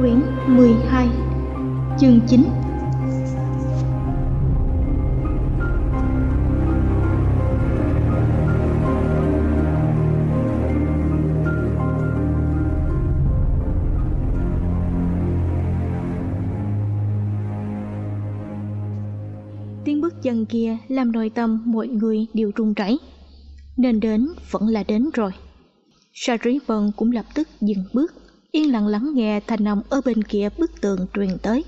Quyển 12 Chương 9 Tiếng bước chân kia làm nội tâm mọi người đều run rẩy. Nên đến vẫn là đến rồi. Sarri Vân cũng lập tức dừng bước yên lặng lắng nghe thanh âm ở bên kia bức tường truyền tới.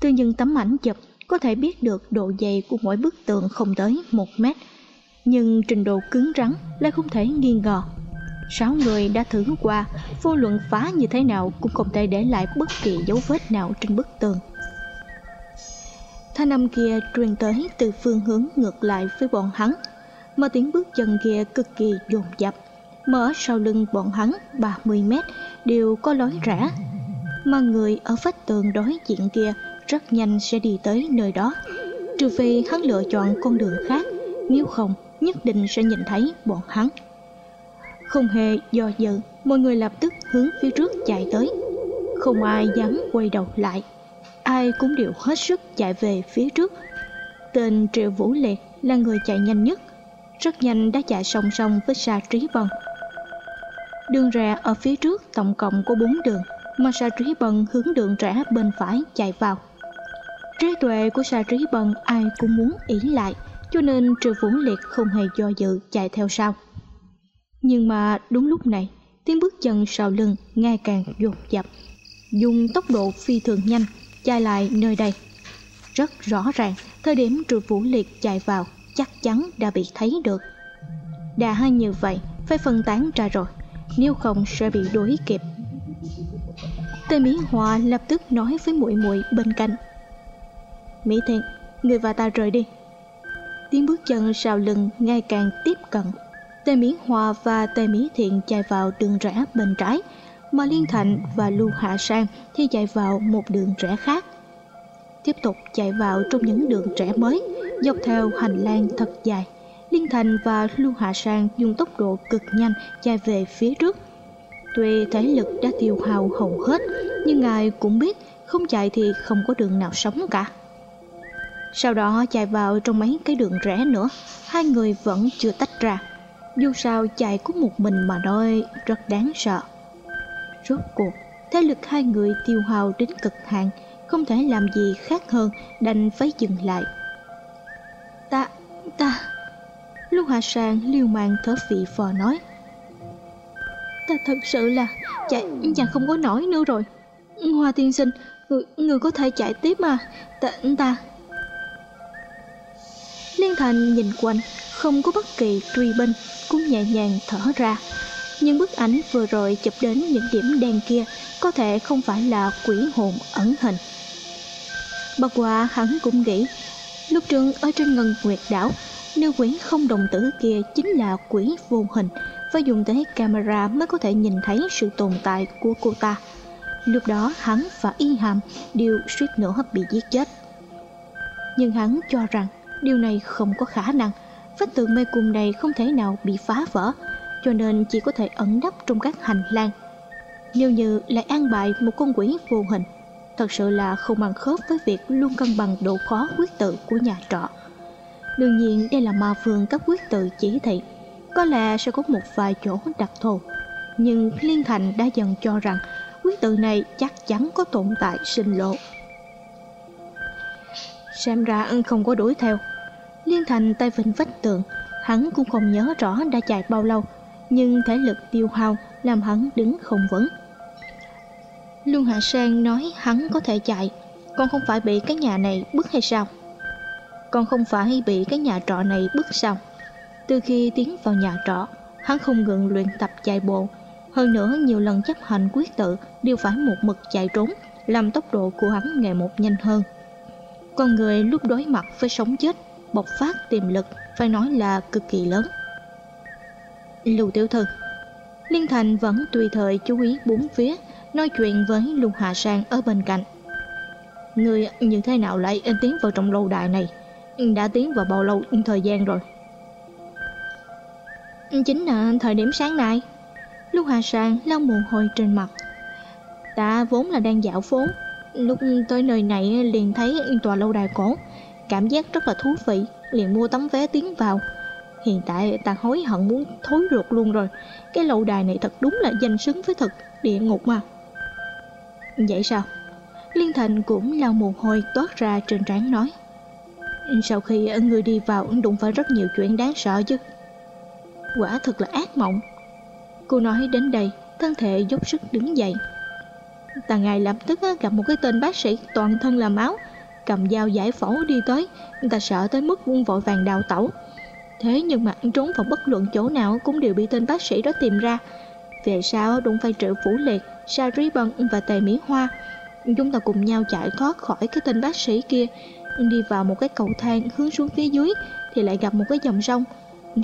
Từ những tấm ảnh chụp có thể biết được độ dày của mỗi bức tường không tới một mét, nhưng trình độ cứng rắn lại không thể nghi ngờ. Sáu người đã thử qua, vô luận phá như thế nào cũng không thể để lại bất kỳ dấu vết nào trên bức tường. Thanh âm kia truyền tới từ phương hướng ngược lại với bọn hắn, mà tiếng bước chân kia cực kỳ dồn dập mở sau lưng bọn hắn 30 mét đều có lối rẽ mà người ở vách tường đối diện kia rất nhanh sẽ đi tới nơi đó. Trừ phi hắn lựa chọn con đường khác, nếu không nhất định sẽ nhìn thấy bọn hắn. Không hề do dự, mọi người lập tức hướng phía trước chạy tới. Không ai dám quay đầu lại, ai cũng đều hết sức chạy về phía trước. Tên triệu vũ liệt là người chạy nhanh nhất, rất nhanh đã chạy song song với sa trí vân. Đường rẽ ở phía trước tổng cộng có bốn đường, mà Sa Trí Bần hướng đường rẽ bên phải chạy vào. Trí tuệ của Sa Trí Bần ai cũng muốn ý lại, cho nên Trừ Vũ Liệt không hề do dự chạy theo sau. Nhưng mà đúng lúc này, tiếng bước chân sau lưng ngày càng dồn dập, dùng tốc độ phi thường nhanh chạy lại nơi đây. Rất rõ ràng, thời điểm Trừ Vũ Liệt chạy vào chắc chắn đã bị thấy được. Đã như vậy, phải phân tán ra rồi nếu không sẽ bị đuổi kịp. Tề mỹ hòa lập tức nói với muội muội bên cạnh. Mỹ thiện, người và ta rời đi. Tiếng bước chân sau lưng ngày càng tiếp cận. Tề mỹ hòa và tề mỹ thiện chạy vào đường rẽ bên trái, mà liên thạnh và lưu hạ sang thì chạy vào một đường rẽ khác. Tiếp tục chạy vào trong những đường rẽ mới, dọc theo hành lang thật dài. Thiên Thành và Lưu Hạ Sang dùng tốc độ cực nhanh chạy về phía trước. Tuy thể lực đã tiêu hao hầu hết, nhưng ngài cũng biết không chạy thì không có đường nào sống cả. Sau đó chạy vào trong mấy cái đường rẽ nữa, hai người vẫn chưa tách ra. Dù sao chạy có một mình mà nói rất đáng sợ. Rốt cuộc, thể lực hai người tiêu hao đến cực hạn, không thể làm gì khác hơn đành phải dừng lại. Hoa Sang liêu mạng thở phì phò nói. Ta thật sự là chạy chẳng không có nổi nữa rồi. Hoa tiên sinh Người, người có thể chạy tiếp mà. Ta, ta. Liên Thành nhìn quanh Không có bất kỳ truy binh Cũng nhẹ nhàng thở ra. Nhưng bức ảnh vừa rồi chụp đến những điểm đen kia Có thể không phải là quỷ hồn ẩn hình. Bất quá hắn cũng nghĩ Lúc trước ở trên ngân nguyệt đảo Nữ quỷ không đồng tử kia chính là quỷ vô hình và dùng tới camera mới có thể nhìn thấy sự tồn tại của cô ta. Lúc đó, hắn và Y Hàm đều suýt nữa bị giết chết. Nhưng hắn cho rằng điều này không có khả năng. Vách tường mê cung này không thể nào bị phá vỡ, Cho nên chỉ có thể ẩn nấp trong các hành lang. Nếu như lại an bài một con quỷ vô hình, Thật sự là không bằng khớp với việc luôn cân bằng độ khó quyết tự của nhà trọ. Đương nhiên, đây là ma phương các quyết tự chỉ thị. Có lẽ sẽ có một vài chỗ đặc thù. Nhưng Liên Thành đã dần cho rằng Quyết tự này chắc chắn có tồn tại sinh lộ. Xem ra không có đuổi theo. Liên Thành tay vịnh vách tường. Hắn cũng không nhớ rõ đã chạy bao lâu. Nhưng thể lực tiêu hao Làm hắn đứng không vững. Luân Hạ Sang nói hắn có thể chạy. Còn không phải bị cái nhà này bức hay sao? Còn không phải bị cái nhà trọ này bức xong. Từ khi tiến vào nhà trọ, hắn không ngừng luyện tập chạy bộ, Hơn nữa nhiều lần chấp hành quyết tự đều phải một mực chạy trốn, làm tốc độ của hắn ngày một nhanh hơn. Con người lúc đối mặt với sống chết, bộc phát tiềm lực phải nói là cực kỳ lớn. Lưu tiểu thư Liên Thành vẫn tùy thời chú ý bốn phía, nói chuyện với Lưu Hạ Sang ở bên cạnh. Người như thế nào lại tiến vào trong lâu đài này? Ừ, đã tiến vào bao lâu thời gian rồi? Ừ, chính là thời điểm sáng nay. lúc Hà Sang lau mồ hôi trên mặt. Ta vốn là đang dạo phố, lúc tới nơi này liền thấy tòa lâu đài cổ, cảm giác rất là thú vị, liền mua tấm vé tiến vào. Hiện tại ta hối hận muốn thối ruột luôn rồi, cái lâu đài này thật đúng là danh xứng với thực địa ngục mà. Vậy sao? Liên Thành cũng lau mồ hôi toát ra trên trán nói. Sau khi người đi vào đụng phải rất nhiều chuyện đáng sợ chứ. Quả thật là ác mộng. Cô nói đến đây, thân thể dốc sức đứng dậy. Tà ngài lập tức gặp một cái tên bác sĩ toàn thân là máu, cầm dao giải phẫu đi tới, ta sợ tới mức vung vội vàng đào tẩu. Thế nhưng mà trốn vào bất luận chỗ nào cũng đều bị tên bác sĩ đó tìm ra. Về sau đụng phải triệu phủ liệt, sa rí bân và tề mỹ hoa. Chúng ta cùng nhau chạy thoát khỏi cái tên bác sĩ kia, đi vào một cái cầu thang hướng xuống phía dưới thì lại gặp một cái dòng sông.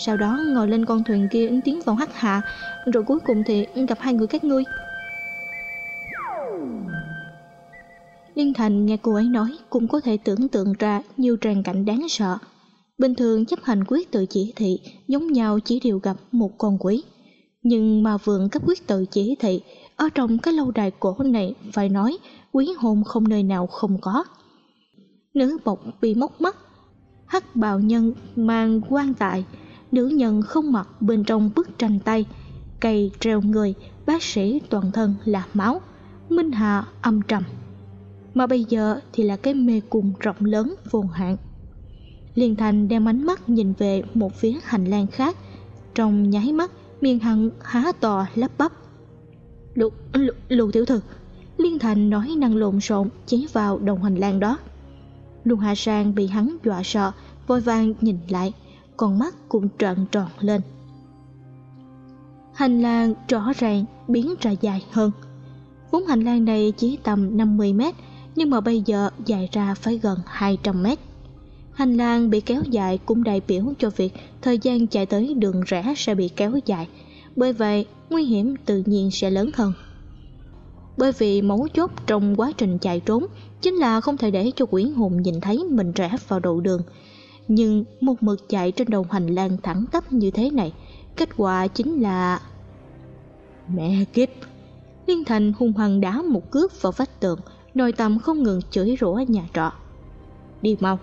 Sau đó ngồi lên con thuyền kia tiến vào hắc hạ, rồi cuối cùng thì gặp hai người các ngươi. Liên Thành nghe cô ấy nói cũng có thể tưởng tượng ra nhiều tràn cảnh đáng sợ. Bình thường chấp hành quyết tự chỉ thị giống nhau chỉ đều gặp một con quỷ. Nhưng mà vượng cấp quyết tự chỉ thị ở trong cái lâu đài cổ này phải nói quý hồn không nơi nào không có. Nữ bộc bị móc mắt, hắc bào nhân mang quan tại, nữ nhân không mặc bên trong bức tranh tay, cây treo người, bác sĩ toàn thân là máu, minh hạ âm trầm. Mà bây giờ thì là cái mê cung rộng lớn vô hạn. Liên Thành đem ánh mắt nhìn về một phía hành lang khác, trong nháy mắt miên hằng há to lắp bắp. Lục, lục, lục tiểu thư, Liên Thành nói năng lộn xộn chỉ vào đồng hành lang đó. Lung hà Sang bị hắn dọa sợ, vội vàng nhìn lại, con mắt cũng trợn tròn lên. Hành lang rõ ràng biến ra dài hơn. Vốn hành lang này chỉ tầm 50 mét, nhưng mà bây giờ dài ra phải gần 200 mét. Hành lang bị kéo dài cũng đại biểu cho việc thời gian chạy tới đường rẽ sẽ bị kéo dài, bởi vậy nguy hiểm tự nhiên sẽ lớn hơn. Bởi vì mấu chốt trong quá trình chạy trốn chính là không thể để cho quỷ hồn nhìn thấy mình rẽ vào đầu đường. Nhưng một mực chạy trên đầu hành lang thẳng tắp như thế này, kết quả chính là... Mẹ kiếp! Liên Thành hung hăng đá một cước vào vách tường, nội tâm không ngừng chửi rủa nhà trọ. Đi mau!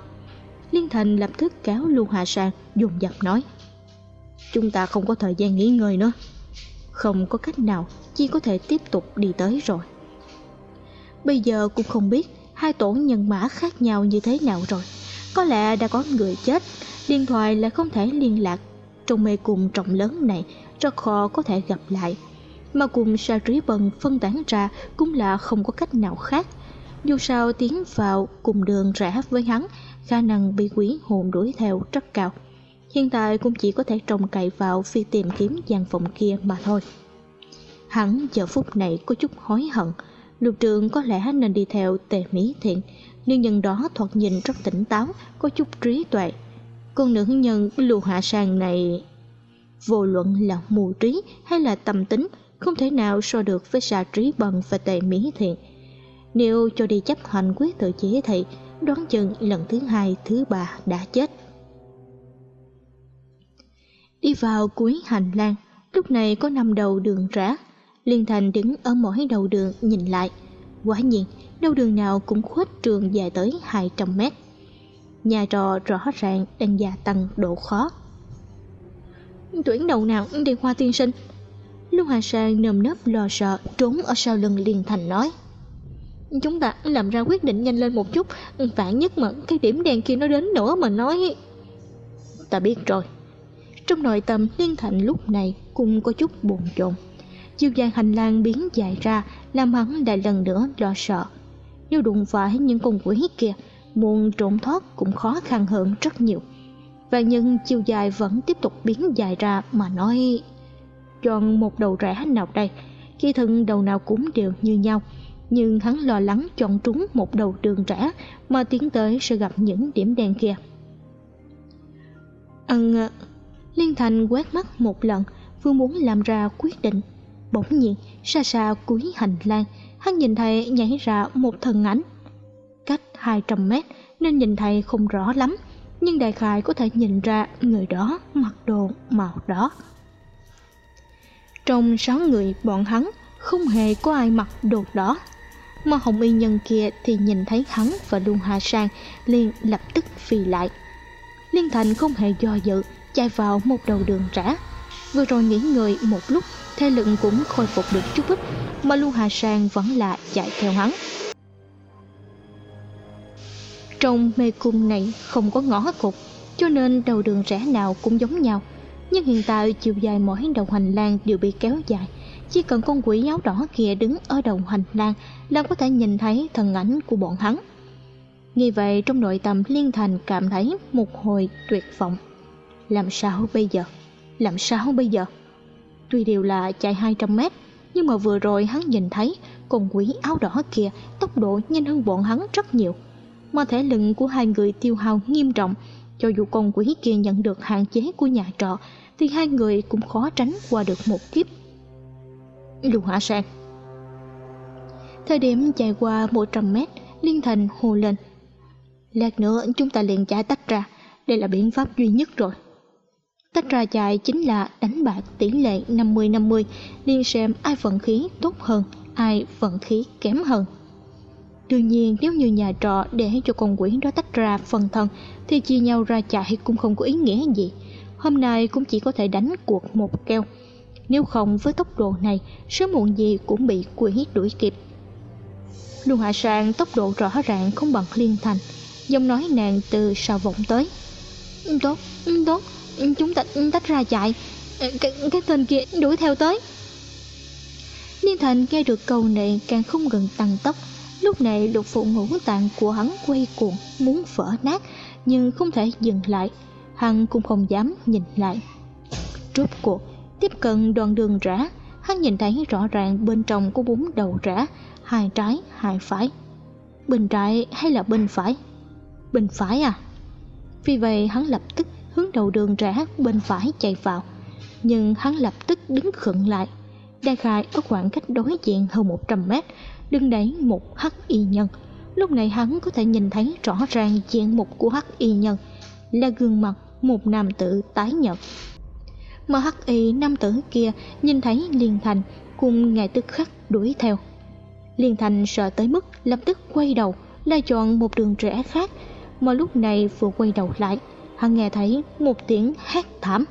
Liên Thành lập tức kéo Lưu Hạ Sang dùng dập nói. Chúng ta không có thời gian nghỉ ngơi nữa. Không có cách nào, chi có thể tiếp tục đi tới rồi. Bây giờ cũng không biết hai tổ nhân mã khác nhau như thế nào rồi. Có lẽ đã có người chết, điện thoại lại không thể liên lạc. Trong mê cung trọng lớn này, rất khó có thể gặp lại. Mà cùng Sa Trí Bần phân tán ra cũng là không có cách nào khác. Dù sao tiến vào cùng đường rẽ với hắn, khả năng bị quỷ hồn đuổi theo rất cao. Hiện tại cũng chỉ có thể trông cậy vào phi tìm kiếm gian phòng kia mà thôi. Hắn giờ phút này có chút hối hận, lục trường có lẽ nên đi theo tề mỹ thiện, nhưng nhân đó thoạt nhìn rất tỉnh táo, có chút trí tuệ. Con nữ nhân lưu hạ sàng này vô luận là mù trí hay là tâm tính không thể nào so được với xà trí bần và tề mỹ thiện nếu cho đi chấp hành quyết tự chỉ thị đoán chừng lần thứ hai thứ ba đã chết đi vào cuối hành lang, lúc này có năm đầu đường rẽ liên thành đứng ở mỗi đầu đường nhìn lại. Quả nhiên, đâu đường nào cũng khuếch trường dài tới 200 mét. Nhà trò rõ ràng đang gia tăng độ khó. Tuyển đầu nào đi hoa tiên sinh. Lưu Hà Sang nơm nớp lo sợ, trốn ở sau lưng Liên Thành nói. Chúng ta làm ra quyết định nhanh lên một chút, Vạn nhất mà cái điểm đèn kia nó đến nữa mà nói. Ta biết rồi. Trong nội tâm Liên thạnh lúc này cũng có chút buồn chồn. Chiều dài hành lang biến dài ra, Làm hắn lại lần nữa lo sợ. Nếu đụng phải những con quỷ kia, Muốn trốn thoát cũng khó khăn hơn rất nhiều. Và nhưng chiều dài vẫn tiếp tục biến dài ra mà nói, chọn một đầu rẽ nào đây? Khi thân đầu nào cũng đều như nhau. Nhưng hắn lo lắng chọn trúng một đầu đường rẽ mà tiến tới sẽ gặp những điểm đen kia. Ăn liên thành quét mắt một lần, vừa muốn làm ra quyết định. Bỗng nhiên, xa xa cuối hành lang, hắn nhìn thấy nhảy ra một thân ảnh. Cách hai trăm mét, nên nhìn thấy không rõ lắm, nhưng đại khái có thể nhìn ra người đó mặc đồ màu đỏ. Trong sáu người bọn hắn, không hề có ai mặc đồ đỏ. Mà hồng y nhân kia thì nhìn thấy hắn và luôn hạ sang liền lập tức phi lại. Liên thành không hề do dự chạy vào một đầu đường rẽ vừa rồi nghỉ người một lúc thể lực cũng khôi phục được chút ít, mà lưu hà sang vẫn là chạy theo hắn. Trong mê cung này không có ngõ cục cho nên đầu đường rẽ nào cũng giống nhau. Nhưng hiện tại chiều dài mỗi đầu hành lang đều bị kéo dài. Chỉ cần con quỷ áo đỏ kia đứng ở đầu hành lang là có thể nhìn thấy thần ảnh của bọn hắn. Như vậy, trong nội tâm liên thành cảm thấy một hồi tuyệt vọng làm sao bây giờ? Làm sao bây giờ? Tuy đều là chạy 200 mét, nhưng mà vừa rồi hắn nhìn thấy con quỷ áo đỏ kia, tốc độ nhanh hơn bọn hắn rất nhiều. Mà thể lực của hai người tiêu hao nghiêm trọng, cho dù con quỷ kia nhận được hạn chế của nhà trọ, thì hai người cũng khó tránh qua được một kiếp. Lưu hỏa sang thời điểm chạy qua 100 mét, liên thành hồ lên. Lát nữa chúng ta liền chạy tách ra, đây là biện pháp duy nhất rồi tách ra chạy chính là đánh bạc tỷ lệ 50-50 liên xem ai vận khí tốt hơn ai vận khí kém hơn. Đương nhiên nếu như nhà trọ để cho con quỷ đó tách ra phần thân thì chia nhau ra chạy cũng không có ý nghĩa gì. Hôm nay cũng chỉ có thể đánh cuộc một keo. Nếu không với tốc độ này sớm muộn gì cũng bị quỷ đuổi kịp. Lưu Hạ Sang tốc độ rõ ràng không bằng Liên Thành. Giọng nói nàng từ sau vọng tới. Tốt, tốt, chúng ta tách ra chạy. Ờ, cái, cái tên kia đuổi theo tới. Liên Thành nghe được câu này càng không ngừng tăng tốc. Lúc này lục phụ ngũ tạng của hắn quay cuồng muốn vỡ nát Nhưng không thể dừng lại. Hắn cũng không dám nhìn lại. Rốt cuộc Tiếp cận đoạn đường rã Hắn nhìn thấy rõ ràng bên trong có bốn đầu rã Hai trái, hai phải. Bên trái hay là bên phải? Bên phải à? Vì vậy hắn lập tức đầu đường rẽ bên phải chạy vào. Nhưng hắn lập tức đứng khựng lại. Đại khai ở khoảng cách đối diện hơn 100 mét, Đứng đấy một hắc y nhân. Lúc này hắn có thể nhìn thấy rõ ràng diện mục của hắc y nhân, Là gương mặt một nam tử tái nhợt. Mà hắc y nam tử kia nhìn thấy liên thành cùng ngài tức khắc đuổi theo. Liên thành sợ tới mức lập tức quay đầu lại chọn một đường rẽ khác, mà lúc này vừa quay đầu lại hắn nghe thấy một tiếng hét thảm.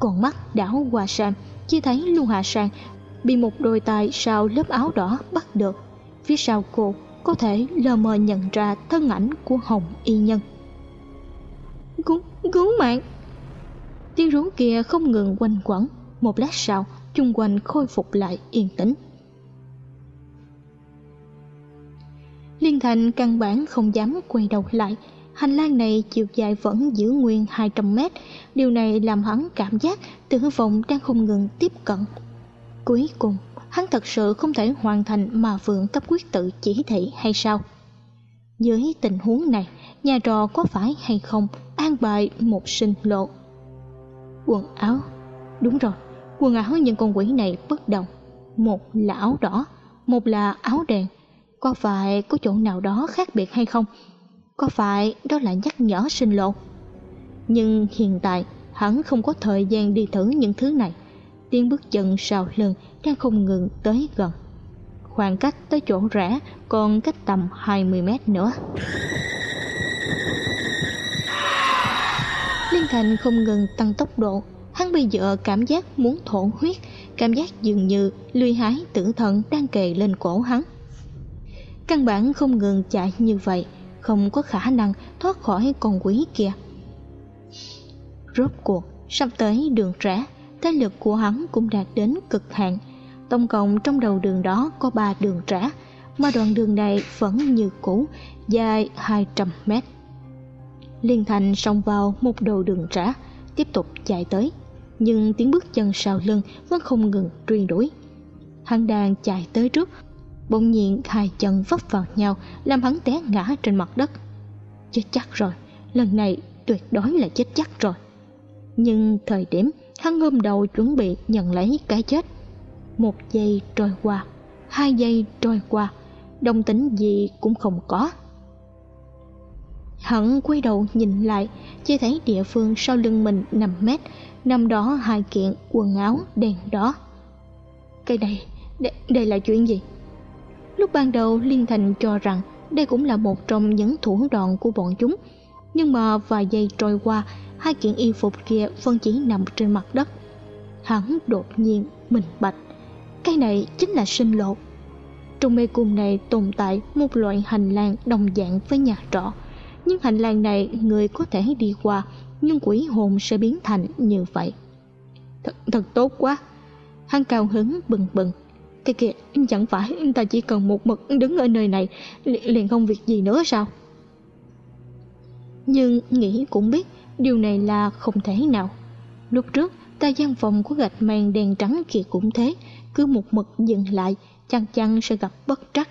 Con mắt đảo qua sang, chỉ thấy lưu hạ sang bị một đôi tay sau lớp áo đỏ bắt được. Phía sau cô có thể lờ mờ nhận ra thân ảnh của hồng y nhân. Cứu cứu mạng! Tiếng rú kia không ngừng quanh quẩn. Một lát sau, chung quanh khôi phục lại yên tĩnh. Liên thành căn bản không dám quay đầu lại hành lang này chiều dài vẫn giữ nguyên 200 mét. Điều này làm hắn cảm giác tử vong đang không ngừng tiếp cận. Cuối cùng, hắn thật sự không thể hoàn thành mà vượng cấp quyết tự chỉ thị hay sao? Dưới tình huống này, nhà trò có phải hay không an bài một sinh lộ? Quần áo. Đúng rồi, quần áo những con quỷ này bất đồng. Một là áo đỏ, một là áo đen. Có phải có chỗ nào đó khác biệt hay không? Có phải đó là nhắc nhở sinh lộ? Nhưng hiện tại, hắn không có thời gian đi thử những thứ này. Tiếng bước chân sau lưng đang không ngừng tới gần. Khoảng cách tới chỗ rẽ còn cách tầm 20 mét nữa. Liên Thành không ngừng tăng tốc độ. Hắn bây giờ cảm giác muốn thổ huyết, Cảm giác dường như lùi hái tử thần đang kề lên cổ hắn. Căn bản không ngừng chạy như vậy. Không có khả năng thoát khỏi con quỷ kia. Rốt cuộc sắp tới đường rẽ Thế lực của hắn cũng đạt đến cực hạn. Tổng cộng trong đầu đường đó có ba đường rẽ Mà đoạn đường này vẫn như cũ Dài 200 mét. Liên Thành xông vào một đầu đường rẽ, Tiếp tục chạy tới nhưng tiếng bước chân sau lưng vẫn không ngừng truy đuổi. Hắn đang chạy tới trước bỗng nhiên hai chân vấp vào nhau làm hắn té ngã trên mặt đất. Chết chắc rồi lần này tuyệt đối là chết chắc rồi. Nhưng thời điểm hắn ngâm đầu chuẩn bị nhận lấy cái chết một giây trôi qua hai giây trôi qua đồng tính gì cũng không có. Hắn quay đầu nhìn lại chỉ thấy địa phương sau lưng mình năm mét nằm đó hai kiện quần áo đèn đó. Cái này đây, đây là chuyện gì? Lúc ban đầu liên thành cho rằng đây cũng là một trong những thủ đoạn của bọn chúng. Nhưng mà vài giây trôi qua hai kiện y phục kia vẫn chỉ nằm trên mặt đất. Hắn đột nhiên minh bạch cái này chính là sinh lộ. Trong mê cung này tồn tại một loại hành lang đồng dạng với nhà trọ. Nhưng hành lang này người có thể đi qua nhưng quỷ hồn sẽ biến thành như vậy. Thật, thật tốt quá. Hắn cao hứng bừng bừng cái kìa, chẳng phải ta chỉ cần một mực đứng ở nơi này liền không việc gì nữa sao? Nhưng nghĩ cũng biết, điều này là không thể nào. Lúc trước, ta gian phòng của gạch màn đèn trắng kia cũng thế, cứ một mực dừng lại, chăng chăng sẽ gặp bất trắc.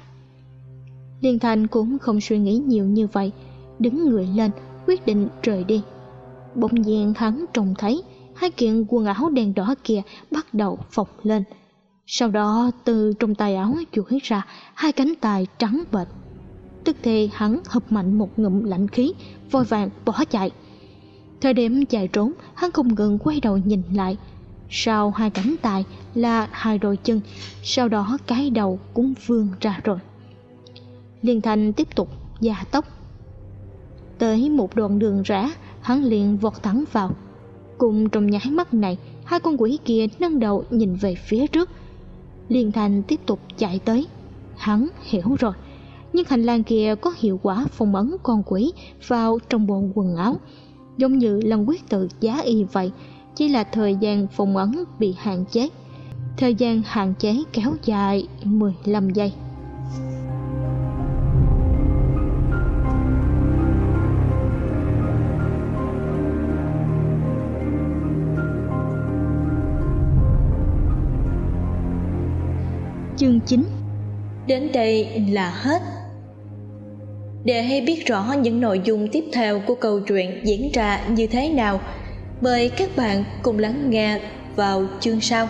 Liên thành cũng không suy nghĩ nhiều như vậy, đứng người lên, quyết định rời đi. Bỗng nhiên hắn trông thấy, hai kiện quần áo đèn đỏ kia bắt đầu phồng lên sau đó, từ trong tay áo chuỗi ra, hai cánh tay trắng bệch. Tức thì hắn hụp mạnh một ngụm lạnh khí, vội vàng bỏ chạy. Thời điểm chạy trốn, hắn không ngừng quay đầu nhìn lại. Sau hai cánh tay là hai đôi chân, sau đó cái đầu cũng vươn ra rồi. Liên thành tiếp tục gia tốc. Tới một đoạn đường rẽ, hắn liền vọt thẳng vào. Cùng trong nháy mắt này, hai con quỷ kia nâng đầu nhìn về phía trước liên thành tiếp tục chạy tới. Hắn hiểu rồi, nhưng hành lang kia có hiệu quả phong ấn con quỷ vào trong bộ quần áo. Giống như lần quyết tự giá y vậy, chỉ là thời gian phong ấn bị hạn chế. Thời gian hạn chế kéo dài 15 giây. Chương 9 Đến đây là hết. Để hay biết rõ những nội dung tiếp theo của câu chuyện diễn ra như thế nào, Mời các bạn cùng lắng nghe vào chương sau.